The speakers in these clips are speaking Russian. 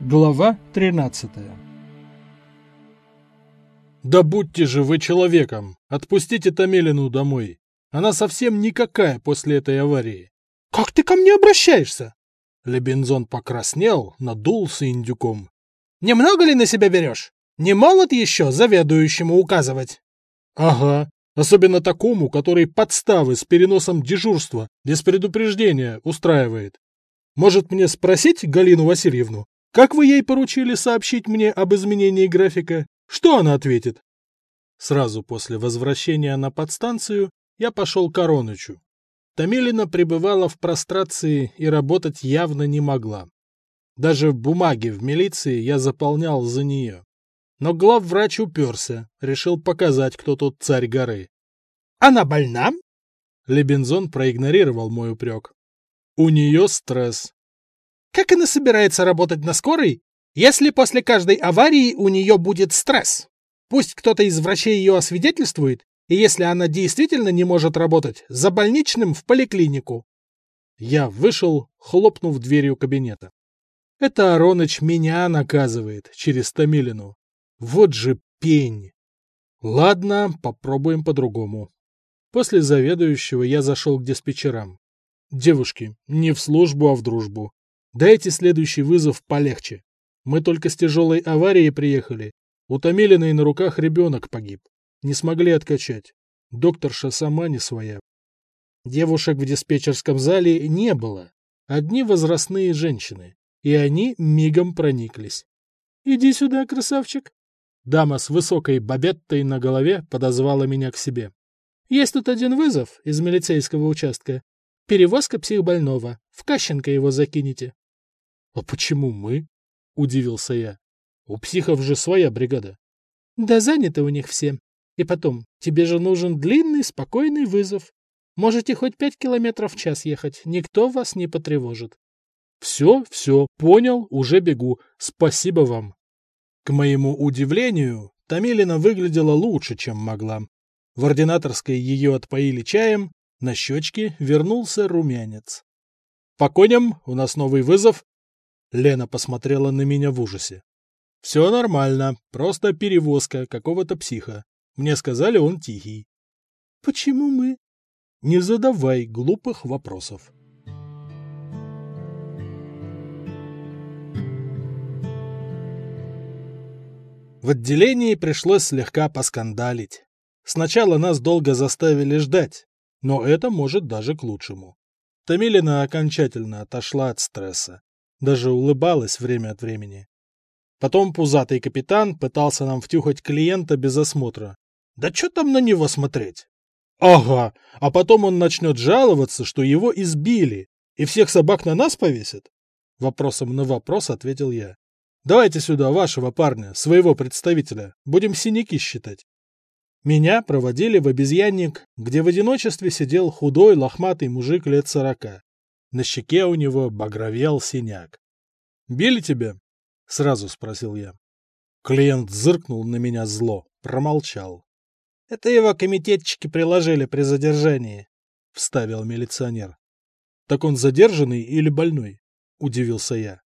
Глава 13 «Да будьте же вы человеком! Отпустите Томилину домой! Она совсем никакая после этой аварии!» «Как ты ко мне обращаешься?» Лебензон покраснел, надулся индюком. «Немного ли на себя берешь? Не молод еще заведующему указывать?» «Ага, особенно такому, который подставы с переносом дежурства без предупреждения устраивает. Может мне спросить Галину Васильевну, как вы ей поручили сообщить мне об изменении графика? Что она ответит? Сразу после возвращения на подстанцию я пошел к Аронычу. Томилина пребывала в прострации и работать явно не могла. Даже бумаги в милиции я заполнял за нее. Но главврач уперся, решил показать, кто тут царь горы. «Она больна?» Лебензон проигнорировал мой упрек. «У нее стресс. Как она собирается работать на скорой, если после каждой аварии у нее будет стресс? Пусть кто-то из врачей ее освидетельствует, и если она действительно не может работать, за больничным в поликлинику. Я вышел, хлопнув дверью кабинета. Это Ароныч меня наказывает через Томилину. Вот же пень. Ладно, попробуем по-другому. После заведующего я зашел к диспетчерам. Девушки, не в службу, а в дружбу. Дайте следующий вызов полегче. Мы только с тяжелой аварией приехали. У на руках ребенок погиб. Не смогли откачать. Докторша сама не своя. Девушек в диспетчерском зале не было. Одни возрастные женщины. И они мигом прониклись. «Иди сюда, красавчик!» Дама с высокой бабеттой на голове подозвала меня к себе. «Есть тут один вызов из милицейского участка. Перевозка психбольного. В Кащенко его закинете». «А почему мы?» — удивился я. «У психов же своя бригада». «Да заняты у них все. И потом, тебе же нужен длинный, спокойный вызов. Можете хоть пять километров в час ехать, никто вас не потревожит». «Все, все, понял, уже бегу. Спасибо вам». К моему удивлению, Томилина выглядела лучше, чем могла. В ординаторской ее отпоили чаем, на щечке вернулся румянец. «По коням, у нас новый вызов, Лена посмотрела на меня в ужасе. «Все нормально, просто перевозка какого-то психа. Мне сказали, он тихий». «Почему мы?» «Не задавай глупых вопросов». В отделении пришлось слегка поскандалить. Сначала нас долго заставили ждать, но это может даже к лучшему. Томилина окончательно отошла от стресса даже улыбалась время от времени. Потом пузатый капитан пытался нам втюхать клиента без осмотра. Да что там на него смотреть? Ага, а потом он начнет жаловаться, что его избили, и всех собак на нас повесят? Вопросом на вопрос ответил я. Давайте сюда вашего парня, своего представителя, будем синяки считать. Меня проводили в обезьянник, где в одиночестве сидел худой лохматый мужик лет сорока. На щеке у него багровел синяк. «Били тебя?» — сразу спросил я. Клиент зыркнул на меня зло, промолчал. «Это его комитетчики приложили при задержании», — вставил милиционер. «Так он задержанный или больной?» — удивился я.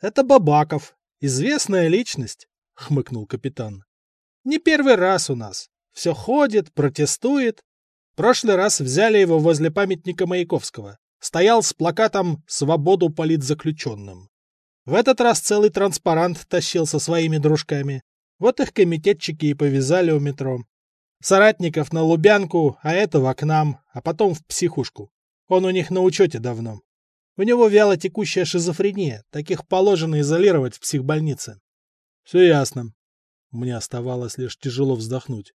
«Это Бабаков, известная личность», — хмыкнул капитан. «Не первый раз у нас. Все ходит, протестует. Прошлый раз взяли его возле памятника Маяковского стоял с плакатом «Свободу политзаключенным». В этот раз целый транспарант тащил со своими дружками. Вот их комитетчики и повязали у метро. Соратников на Лубянку, а этого к нам, а потом в психушку. Он у них на учете давно. У него вяло текущая шизофрения, таких положено изолировать в психбольнице. Все ясно. Мне оставалось лишь тяжело вздохнуть.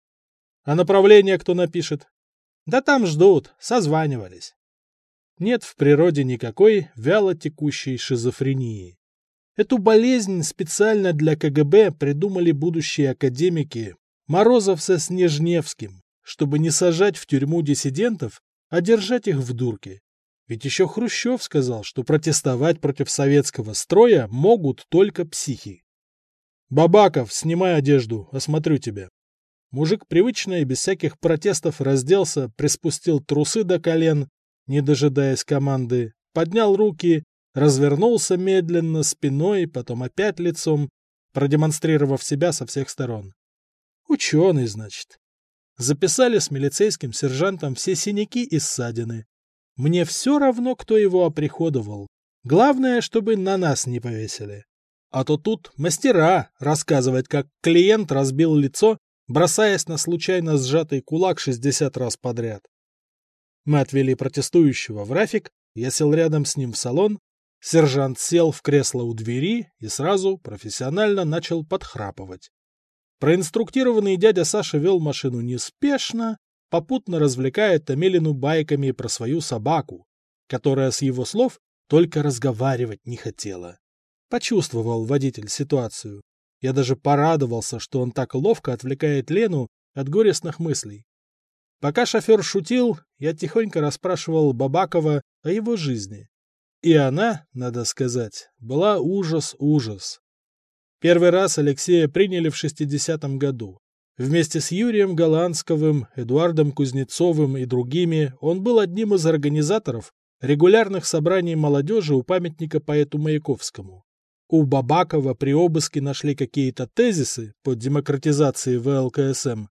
А направление кто напишет? Да там ждут, созванивались нет в природе никакой вяло текущей шизофрении. Эту болезнь специально для КГБ придумали будущие академики Морозов со Снежневским, чтобы не сажать в тюрьму диссидентов, а держать их в дурке. Ведь еще Хрущев сказал, что протестовать против советского строя могут только психи. «Бабаков, снимай одежду, осмотрю тебя». Мужик привычно и без всяких протестов разделся, приспустил трусы до колен не дожидаясь команды, поднял руки, развернулся медленно спиной, потом опять лицом, продемонстрировав себя со всех сторон. Ученый, значит. Записали с милицейским сержантом все синяки и ссадины. Мне все равно, кто его оприходовал. Главное, чтобы на нас не повесили. А то тут мастера рассказывать, как клиент разбил лицо, бросаясь на случайно сжатый кулак 60 раз подряд. Мы отвели протестующего в Рафик, я сел рядом с ним в салон, сержант сел в кресло у двери и сразу профессионально начал подхрапывать. Проинструктированный дядя Саша вел машину неспешно, попутно развлекая Томилину байками про свою собаку, которая, с его слов, только разговаривать не хотела. Почувствовал водитель ситуацию. Я даже порадовался, что он так ловко отвлекает Лену от горестных мыслей. Пока шофер шутил, я тихонько расспрашивал Бабакова о его жизни. И она, надо сказать, была ужас-ужас. Первый раз Алексея приняли в 60-м году. Вместе с Юрием Голландсковым, Эдуардом Кузнецовым и другими он был одним из организаторов регулярных собраний молодежи у памятника поэту Маяковскому. У Бабакова при обыске нашли какие-то тезисы по демократизации ВЛКСМ,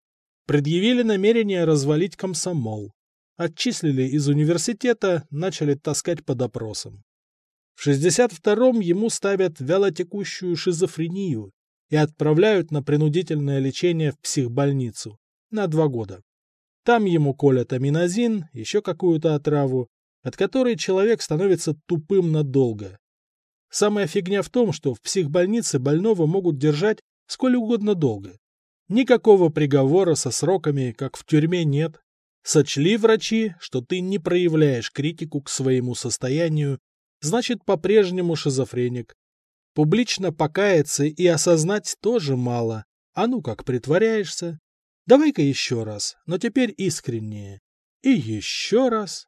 предъявили намерение развалить комсомол, отчислили из университета, начали таскать по допросам. В 62-м ему ставят вялотекущую шизофрению и отправляют на принудительное лечение в психбольницу на два года. Там ему колят аминозин, еще какую-то отраву, от которой человек становится тупым надолго. Самая фигня в том, что в психбольнице больного могут держать сколь угодно долго. Никакого приговора со сроками, как в тюрьме, нет. Сочли врачи, что ты не проявляешь критику к своему состоянию, значит, по-прежнему шизофреник. Публично покаяться и осознать тоже мало. А ну как притворяешься? Давай-ка еще раз, но теперь искреннее. И еще раз.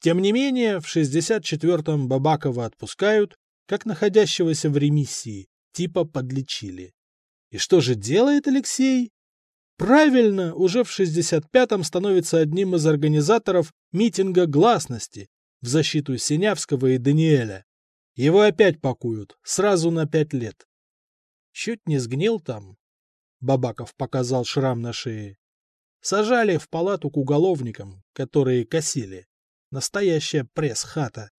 Тем не менее, в 64-м Бабакова отпускают, как находящегося в ремиссии, типа подлечили. И что же делает Алексей? Правильно, уже в 65-м становится одним из организаторов митинга гласности в защиту Синявского и Даниэля. Его опять пакуют, сразу на пять лет. Чуть не сгнил там. Бабаков показал шрам на шее. Сажали в палату к уголовникам, которые косили. Настоящая пресс-хата.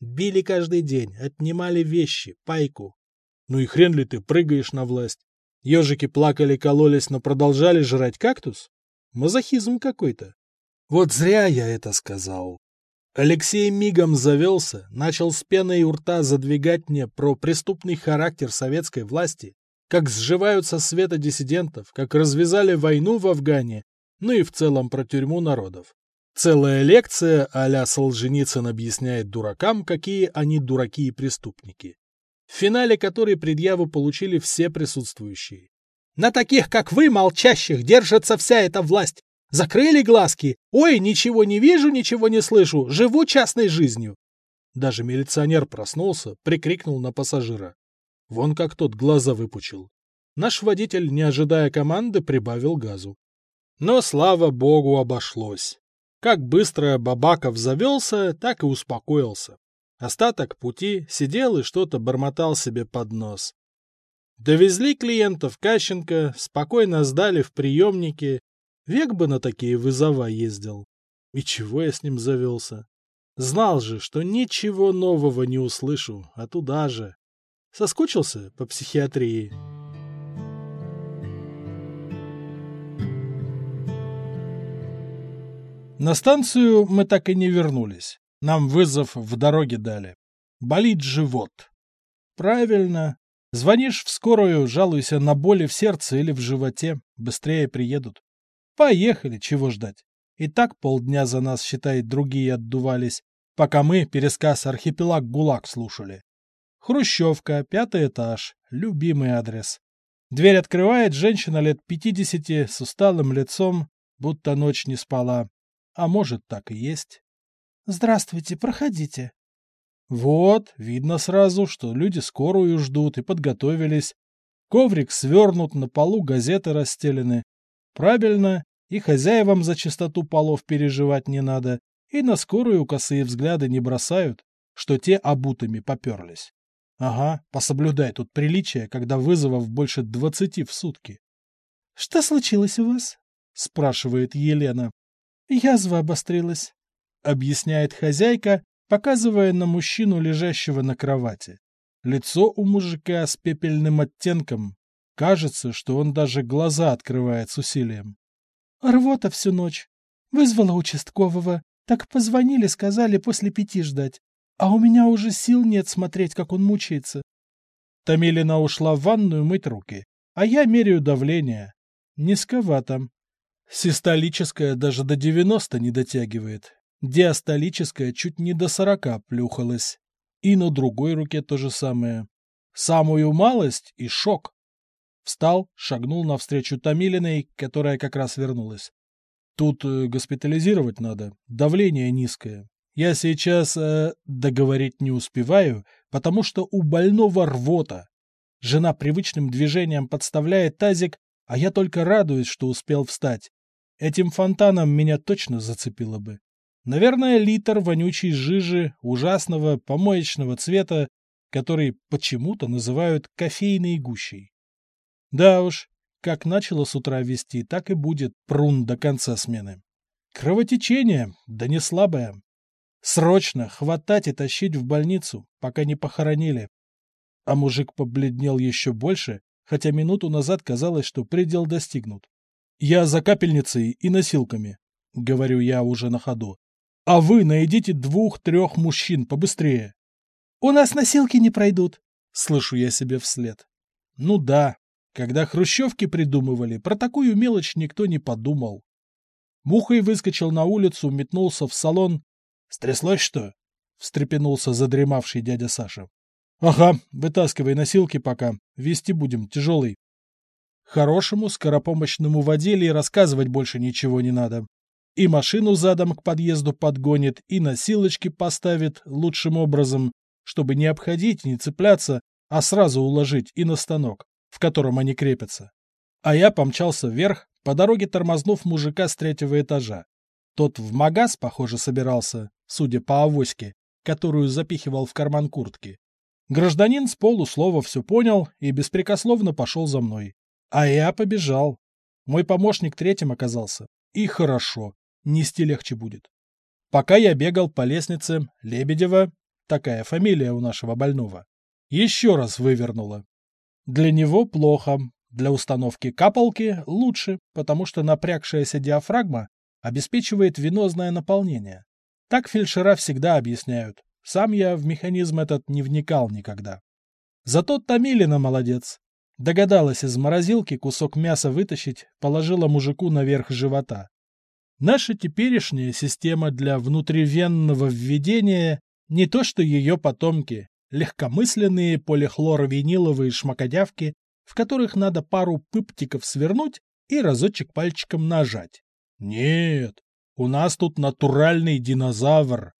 Били каждый день, отнимали вещи, пайку. Ну и хрен ли ты прыгаешь на власть? Ежики плакали-кололись, но продолжали жрать кактус? Мазохизм какой-то. Вот зря я это сказал. Алексей мигом завелся, начал с пеной у рта задвигать мне про преступный характер советской власти, как сживаются света диссидентов, как развязали войну в Афгане, ну и в целом про тюрьму народов. Целая лекция а-ля Солженицын объясняет дуракам, какие они дураки и преступники. В финале которой предъяву получили все присутствующие. На таких, как вы, молчащих, держится вся эта власть. Закрыли глазки. Ой, ничего не вижу, ничего не слышу. Живу частной жизнью. Даже милиционер проснулся, прикрикнул на пассажира. Вон как тот глаза выпучил. Наш водитель, не ожидая команды, прибавил газу. Но, слава богу, обошлось. Как быстро Бабаков завелся, так и успокоился. Остаток пути сидел и что-то бормотал себе под нос. Довезли клиентов Кащенко, спокойно сдали в приемнике. Век бы на такие вызова ездил. И чего я с ним завелся? Знал же, что ничего нового не услышу, а туда же. Соскучился по психиатрии. На станцию мы так и не вернулись. Нам вызов в дороге дали. Болит живот. Правильно. Звонишь в скорую, жалуйся на боли в сердце или в животе. Быстрее приедут. Поехали, чего ждать. И так полдня за нас, считай, другие отдувались, пока мы пересказ «Архипелаг ГУЛАГ» слушали. Хрущевка, пятый этаж, любимый адрес. Дверь открывает женщина лет пятидесяти с усталым лицом, будто ночь не спала. А может, так и есть. Здравствуйте, проходите. Вот, видно сразу, что люди скорую ждут и подготовились. Коврик свернут, на полу газеты расстелены. Правильно, и хозяевам за чистоту полов переживать не надо, и на скорую косые взгляды не бросают. что те обутыми поперлись. Ага, пособлюдай тут приличие, когда вызовов больше двадцати в сутки. — Что случилось у вас? — спрашивает Елена. — Язва обострилась, — объясняет хозяйка, показывая на мужчину, лежащего на кровати. Лицо у мужика с пепельным оттенком. Кажется, что он даже глаза открывает с усилием. — Рвота всю ночь. Вызвала участкового. Так позвонили, сказали после пяти ждать. А у меня уже сил нет смотреть, как он мучается. Тамилина ушла в ванную мыть руки, а я меряю давление. Низковато. Систолическое даже до 90 не дотягивает. Диастолическое чуть не до 40 плюхалось. И на другой руке то же самое. Самую малость и шок. Встал, шагнул навстречу Томилиной, которая как раз вернулась. Тут э, госпитализировать надо, давление низкое. Я сейчас э, договорить не успеваю, потому что у больного рвота. Жена привычным движением подставляет тазик, а я только радуюсь, что успел встать. Этим фонтаном меня точно зацепило бы. Наверное, литр вонючей жижи ужасного помоечного цвета, который почему-то называют кофейной гущей. Да уж, как начало с утра вести, так и будет прун до конца смены. Кровотечение, да не слабое. Срочно хватать и тащить в больницу, пока не похоронили. А мужик побледнел еще больше, хотя минуту назад казалось, что предел достигнут. «Я за капельницей и носилками», — говорю я уже на ходу. «А вы найдите двух-трех мужчин побыстрее». «У нас носилки не пройдут», — слышу я себе вслед. «Ну да, когда хрущевки придумывали, про такую мелочь никто не подумал». Мухой выскочил на улицу, метнулся в салон Стряслось что? — встрепенулся задремавший дядя Саша. — Ага, вытаскивай носилки пока, вести будем, тяжелый. Хорошему скоропомощному водиле рассказывать больше ничего не надо. И машину задом к подъезду подгонит, и носилочки поставит лучшим образом, чтобы не обходить, не цепляться, а сразу уложить и на станок, в котором они крепятся. А я помчался вверх, по дороге тормознув мужика с третьего этажа. Тот в магаз, похоже, собирался, судя по авоське, которую запихивал в карман куртки. Гражданин с полуслова все понял и беспрекословно пошел за мной. А я побежал. Мой помощник третьим оказался. И хорошо, нести легче будет. Пока я бегал по лестнице, Лебедева, такая фамилия у нашего больного, еще раз вывернула. Для него плохо, для установки капалки лучше, потому что напрягшаяся диафрагма обеспечивает венозное наполнение. Так фельдшера всегда объясняют. Сам я в механизм этот не вникал никогда. Зато Томилина молодец. Догадалась из морозилки кусок мяса вытащить, положила мужику наверх живота. Наша теперешняя система для внутривенного введения не то что ее потомки, легкомысленные полихлоровиниловые шмакодявки, в которых надо пару пыптиков свернуть и разочек пальчиком нажать. Нет, у нас тут натуральный динозавр.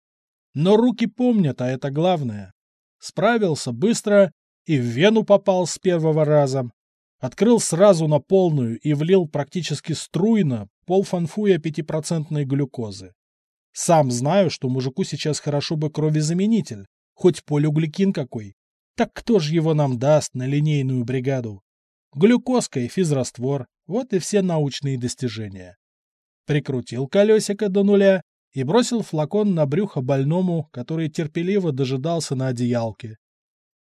Но руки помнят, а это главное. Справился быстро и в вену попал с первого раза. Открыл сразу на полную и влил практически струйно полфанфуя пятипроцентной глюкозы. Сам знаю, что мужику сейчас хорошо бы кровезаменитель, хоть полигликин какой. Так кто же его нам даст на линейную бригаду? Глюкозка и физраствор – вот и все научные достижения прикрутил колесико до нуля и бросил флакон на брюхо больному, который терпеливо дожидался на одеялке.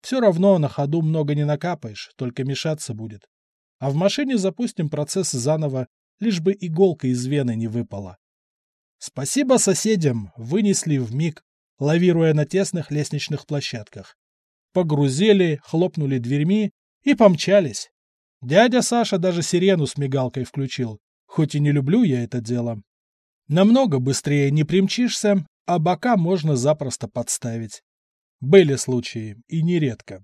Все равно на ходу много не накапаешь, только мешаться будет. А в машине запустим процесс заново, лишь бы иголка из вены не выпала. Спасибо соседям, вынесли в миг, лавируя на тесных лестничных площадках. Погрузили, хлопнули дверьми и помчались. Дядя Саша даже сирену с мигалкой включил, хоть и не люблю я это дело. Намного быстрее не примчишься, а бока можно запросто подставить. Были случаи, и нередко.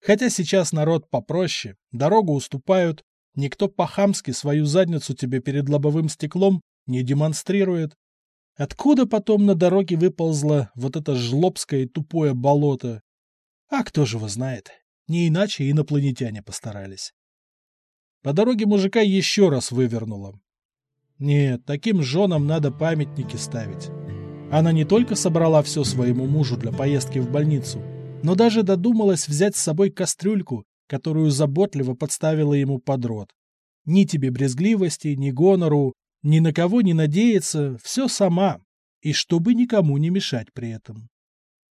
Хотя сейчас народ попроще, дорогу уступают, никто по-хамски свою задницу тебе перед лобовым стеклом не демонстрирует. Откуда потом на дороге выползло вот это жлобское тупое болото? А кто же его знает? Не иначе инопланетяне постарались. По дороге мужика еще раз вывернуло. Нет, таким женам надо памятники ставить. Она не только собрала все своему мужу для поездки в больницу, но даже додумалась взять с собой кастрюльку, которую заботливо подставила ему под рот. Ни тебе брезгливости, ни гонору, ни на кого не надеяться, все сама, и чтобы никому не мешать при этом.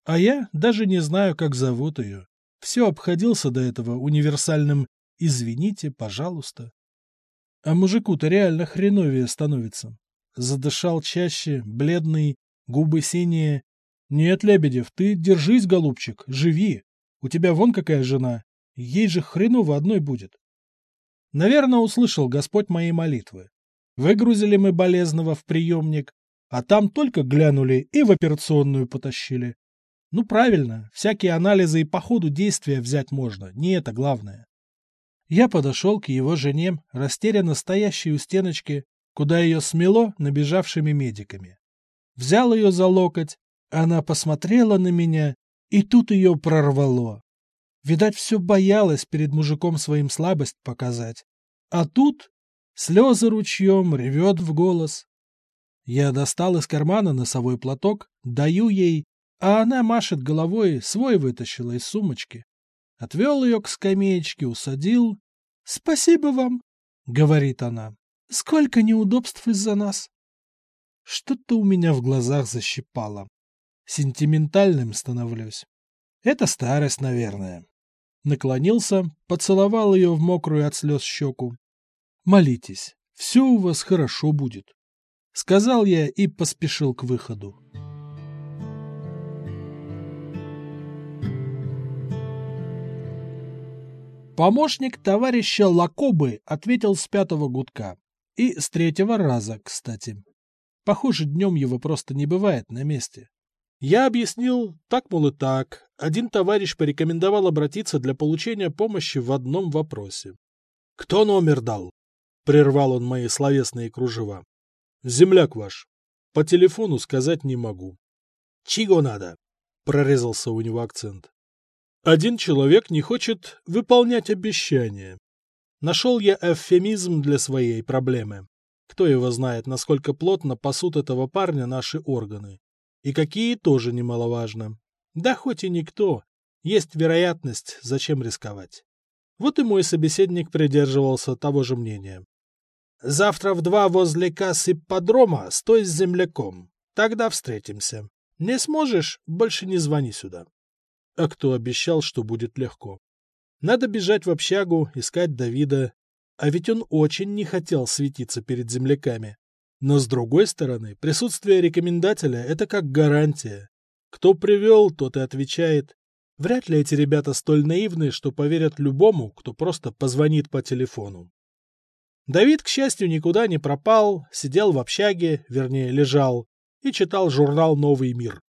А я даже не знаю, как зовут ее. Все обходился до этого универсальным «извините, пожалуйста». А мужику-то реально хреновее становится. Задышал чаще, бледный, губы синие. Нет, Лебедев, ты держись, голубчик, живи. У тебя вон какая жена. Ей же хреново одной будет. Наверное, услышал Господь мои молитвы. Выгрузили мы болезного в приемник, а там только глянули и в операционную потащили. Ну, правильно, всякие анализы и по ходу действия взять можно, не это главное. Я подошел к его жене, растерянно стоящей у стеночки, куда ее смело набежавшими медиками. Взял ее за локоть, она посмотрела на меня, и тут ее прорвало. Видать, все боялась перед мужиком своим слабость показать. А тут слезы ручьем, ревет в голос. Я достал из кармана носовой платок, даю ей, а она машет головой, свой вытащила из сумочки. Отвел ее к скамеечке, усадил. — Спасибо вам, — говорит она. — Сколько неудобств из-за нас. Что-то у меня в глазах защипало. Сентиментальным становлюсь. Это старость, наверное. Наклонился, поцеловал ее в мокрую от слез щеку. «Молитесь, все у вас хорошо будет», — сказал я и поспешил к выходу. Помощник товарища Лакобы ответил с пятого гудка. И с третьего раза, кстати. Похоже, днем его просто не бывает на месте. Я объяснил, так, мол, и так. Один товарищ порекомендовал обратиться для получения помощи в одном вопросе. «Кто номер дал?» — прервал он мои словесные кружева. «Земляк ваш. По телефону сказать не могу». «Чего надо?» — прорезался у него акцент. Один человек не хочет выполнять обещания. Нашел я эвфемизм для своей проблемы. Кто его знает, насколько плотно пасут этого парня наши органы. И какие тоже немаловажно. Да хоть и никто. Есть вероятность, зачем рисковать. Вот и мой собеседник придерживался того же мнения. Завтра в два возле кассы подрома стой с земляком. Тогда встретимся. Не сможешь, больше не звони сюда. А кто обещал, что будет легко? Надо бежать в общагу, искать Давида. А ведь он очень не хотел светиться перед земляками. Но с другой стороны, присутствие рекомендателя – это как гарантия. Кто привел, тот и отвечает. Вряд ли эти ребята столь наивны, что поверят любому, кто просто позвонит по телефону. Давид, к счастью, никуда не пропал, сидел в общаге, вернее, лежал, и читал журнал «Новый мир».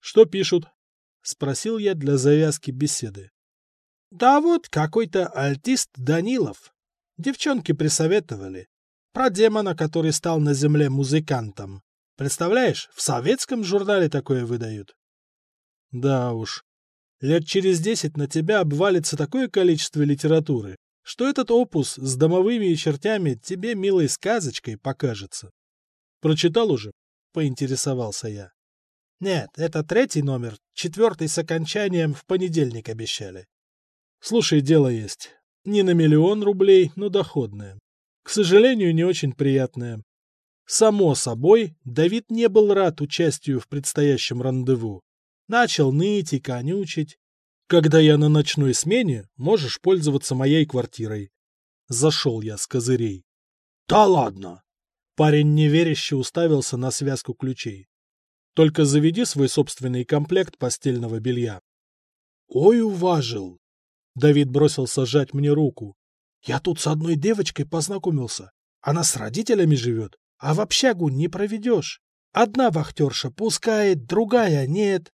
Что пишут? — спросил я для завязки беседы. — Да вот какой-то альтист Данилов. Девчонки присоветовали. Про демона, который стал на земле музыкантом. Представляешь, в советском журнале такое выдают. Да уж. Лет через десять на тебя обвалится такое количество литературы, что этот опус с домовыми и чертями тебе милой сказочкой покажется. Прочитал уже? Поинтересовался я. Нет, это третий номер, четвертый с окончанием в понедельник обещали. Слушай, дело есть. Не на миллион рублей, но доходное. К сожалению, не очень приятное. Само собой, Давид не был рад участию в предстоящем рандеву. Начал ныть и конючить. Когда я на ночной смене, можешь пользоваться моей квартирой. Зашел я с козырей. Да ладно! Парень неверяще уставился на связку ключей. Только заведи свой собственный комплект постельного белья. Ой, уважил. Давид бросился сжать мне руку. Я тут с одной девочкой познакомился. Она с родителями живет, а в общагу не проведешь. Одна вахтерша пускает, другая нет.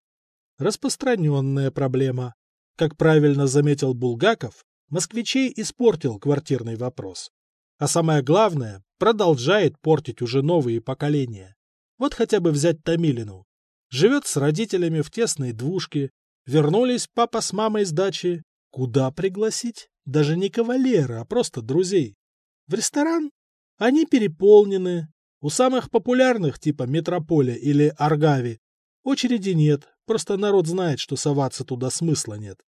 Распространенная проблема. Как правильно заметил Булгаков, москвичей испортил квартирный вопрос. А самое главное, продолжает портить уже новые поколения. Вот хотя бы взять Томилину. Живет с родителями в тесной двушке. Вернулись папа с мамой с дачи. Куда пригласить? Даже не кавалера, а просто друзей. В ресторан? Они переполнены. У самых популярных, типа Метрополя или Аргави, очереди нет, просто народ знает, что соваться туда смысла нет.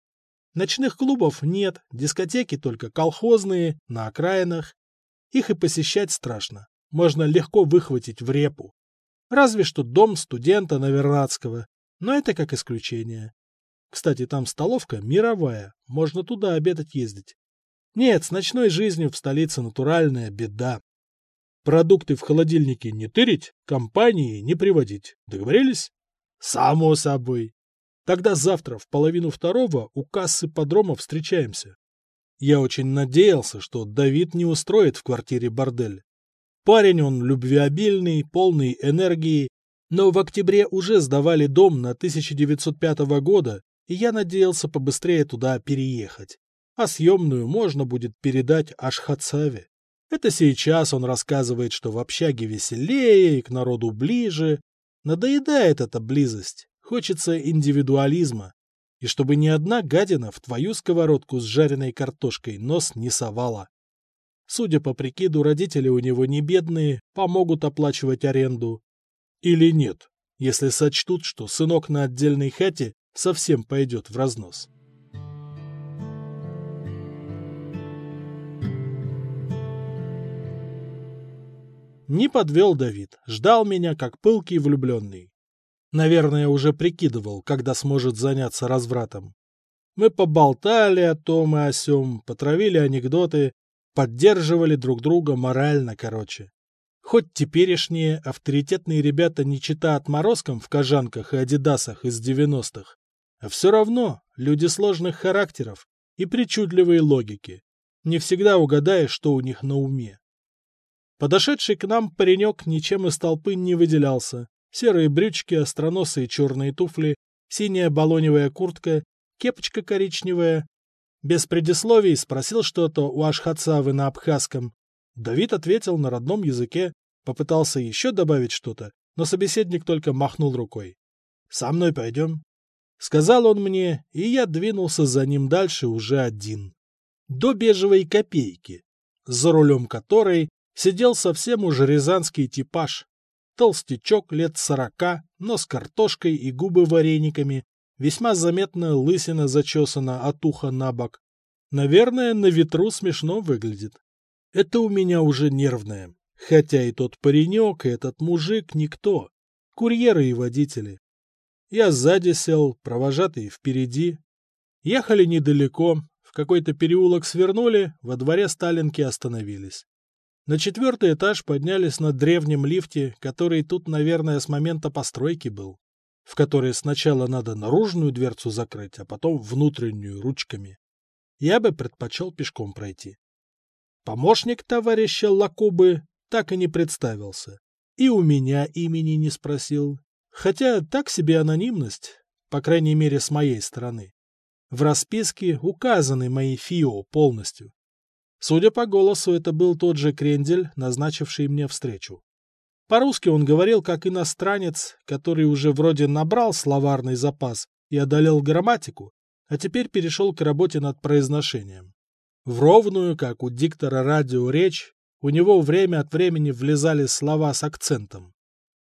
Ночных клубов нет, дискотеки только колхозные, на окраинах. Их и посещать страшно, можно легко выхватить в репу. Разве что дом студента Навернадского, но это как исключение. Кстати, там столовка мировая, можно туда обедать ездить. Нет, с ночной жизнью в столице натуральная беда. Продукты в холодильнике не тырить, компании не приводить. Договорились? Само собой. Тогда завтра в половину второго у кассы подрома встречаемся. Я очень надеялся, что Давид не устроит в квартире бордель. Парень он любвеобильный, полный энергии, но в октябре уже сдавали дом на 1905 года, и я надеялся побыстрее туда переехать. А съемную можно будет передать Ашхацаве. Это сейчас он рассказывает, что в общаге веселее и к народу ближе. Надоедает эта близость. Хочется индивидуализма. И чтобы ни одна гадина в твою сковородку с жареной картошкой нос не совала. Судя по прикиду, родители у него не бедные, помогут оплачивать аренду. Или нет, если сочтут, что сынок на отдельной хате совсем пойдет в разнос. Не подвел Давид, ждал меня, как пылкий влюбленный. Наверное, уже прикидывал, когда сможет заняться развратом. Мы поболтали о том и о сём, потравили анекдоты, поддерживали друг друга морально, короче. Хоть теперешние авторитетные ребята не чита отморозкам в кожанках и адидасах из 90-х, а все равно люди сложных характеров и причудливой логики. Не всегда угадаешь, что у них на уме. Подошедший к нам паренек ничем из толпы не выделялся. Серые брючки, остроносые черные туфли, синяя балоневая куртка, кепочка коричневая. Без предисловий спросил что-то у Ашхацавы на абхазском. Давид ответил на родном языке, попытался еще добавить что-то, но собеседник только махнул рукой. «Со мной пойдем?» Сказал он мне, и я двинулся за ним дальше уже один. До бежевой копейки, за рулем которой сидел совсем уже рязанский типаж. Толстячок лет сорока, нос картошкой и губы варениками, весьма заметно лысина зачесана от уха на бок. Наверное, на ветру смешно выглядит. Это у меня уже нервное. Хотя и тот паренек, и этот мужик никто. Курьеры и водители. Я сзади сел, провожатый впереди. Ехали недалеко, в какой-то переулок свернули, во дворе Сталинки остановились. На четвертый этаж поднялись на древнем лифте, который тут, наверное, с момента постройки был, в который сначала надо наружную дверцу закрыть, а потом внутреннюю ручками. Я бы предпочел пешком пройти. Помощник товарища Лакубы так и не представился. И у меня имени не спросил. Хотя так себе анонимность, по крайней мере с моей стороны. В расписке указаны мои ФИО полностью. Судя по голосу, это был тот же Крендель, назначивший мне встречу. По-русски он говорил как иностранец, который уже вроде набрал словарный запас и одолел грамматику, а теперь перешел к работе над произношением. В ровную, как у диктора радио, речь у него время от времени влезали слова с акцентом.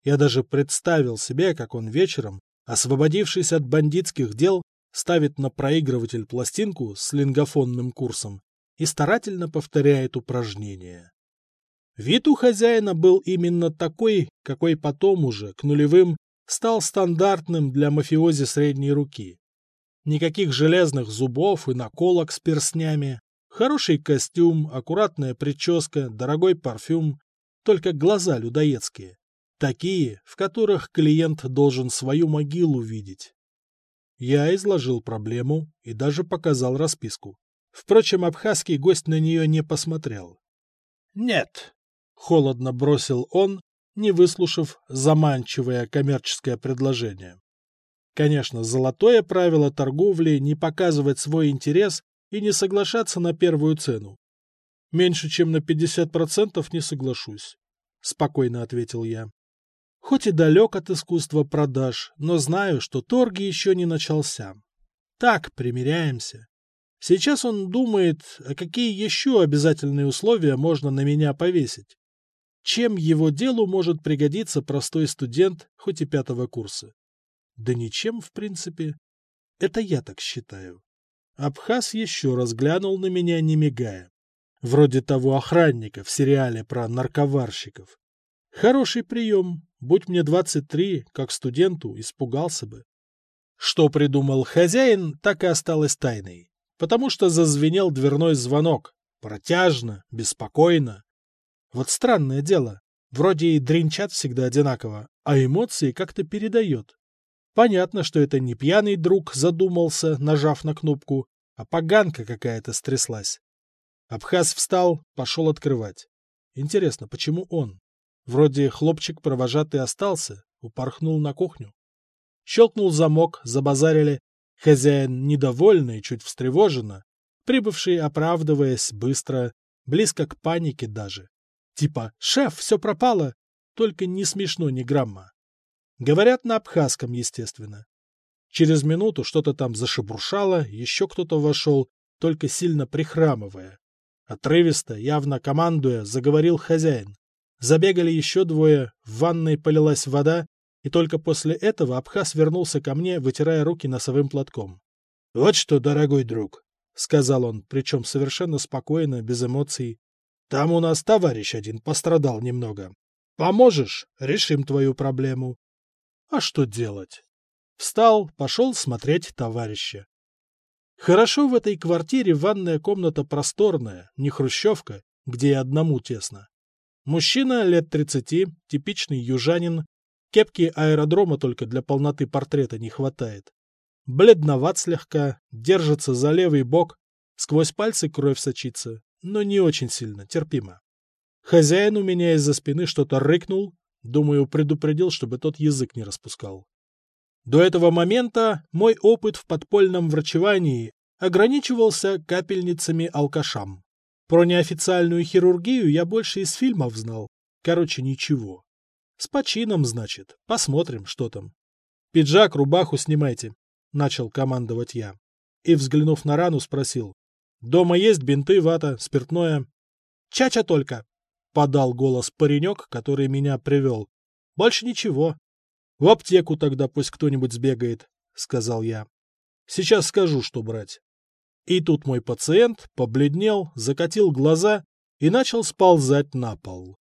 Я даже представил себе, как он вечером, освободившись от бандитских дел, ставит на проигрыватель пластинку с лингофонным курсом и старательно повторяет упражнения. Вид у хозяина был именно такой, какой потом уже, к нулевым, стал стандартным для мафиози средней руки. Никаких железных зубов и наколок с перстнями, хороший костюм, аккуратная прическа, дорогой парфюм, только глаза людоедские. Такие, в которых клиент должен свою могилу видеть. Я изложил проблему и даже показал расписку. Впрочем, абхазский гость на нее не посмотрел. «Нет», — холодно бросил он, не выслушав заманчивое коммерческое предложение. Конечно, золотое правило торговли — не показывать свой интерес и не соглашаться на первую цену. «Меньше, чем на 50% не соглашусь», — спокойно ответил я. «Хоть и далек от искусства продаж, но знаю, что торги еще не начался. Так, примиряемся. Сейчас он думает, а какие еще обязательные условия можно на меня повесить. Чем его делу может пригодиться простой студент, хоть и пятого курса? Да ничем, в принципе. Это я так считаю. Абхаз еще раз глянул на меня, не мигая. Вроде того охранника в сериале про нарковарщиков. Хороший прием. Будь мне 23, как студенту, испугался бы. Что придумал хозяин, так и осталось тайной. Потому что зазвенел дверной звонок. Протяжно, беспокойно. Вот странное дело. Вроде и дринчат всегда одинаково, а эмоции как-то передает. Понятно, что это не пьяный друг задумался, нажав на кнопку, а поганка какая-то стряслась. Абхаз встал, пошел открывать. Интересно, почему он? Вроде хлопчик провожатый остался, упорхнул на кухню. Щелкнул замок, забазарили. Хозяин недовольный, чуть встревоженно. Прибывший, оправдываясь, быстро, близко к панике даже. Типа «Шеф, все пропало!» Только не смешно ни грамма. Говорят на абхазском, естественно. Через минуту что-то там зашебуршало, еще кто-то вошел, только сильно прихрамывая. Отрывисто, явно командуя, заговорил хозяин. Забегали еще двое, в ванной полилась вода, и только после этого Абхаз вернулся ко мне, вытирая руки носовым платком. — Вот что, дорогой друг, — сказал он, причем совершенно спокойно, без эмоций. — Там у нас товарищ один пострадал немного. Поможешь — решим твою проблему. А что делать? Встал, пошел смотреть товарища. Хорошо в этой квартире ванная комната просторная, не хрущевка, где и одному тесно. Мужчина лет тридцати, типичный южанин, кепки аэродрома только для полноты портрета не хватает. Бледноват слегка, держится за левый бок, сквозь пальцы кровь сочится, но не очень сильно, терпимо. Хозяин у меня из-за спины что-то рыкнул, думаю, предупредил, чтобы тот язык не распускал. До этого момента мой опыт в подпольном врачевании ограничивался капельницами алкашам. Про неофициальную хирургию я больше из фильмов знал. Короче, ничего. С почином, значит. Посмотрим, что там. Пиджак, рубаху снимайте, — начал командовать я. И, взглянув на рану, спросил. Дома есть бинты, вата, спиртное? Чача только, — подал голос паренек, который меня привел. Больше ничего. В аптеку тогда пусть кто-нибудь сбегает, — сказал я. Сейчас скажу, что брать. И тут мой пациент побледнел, закатил глаза и начал сползать на пол.